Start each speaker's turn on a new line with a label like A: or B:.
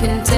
A: can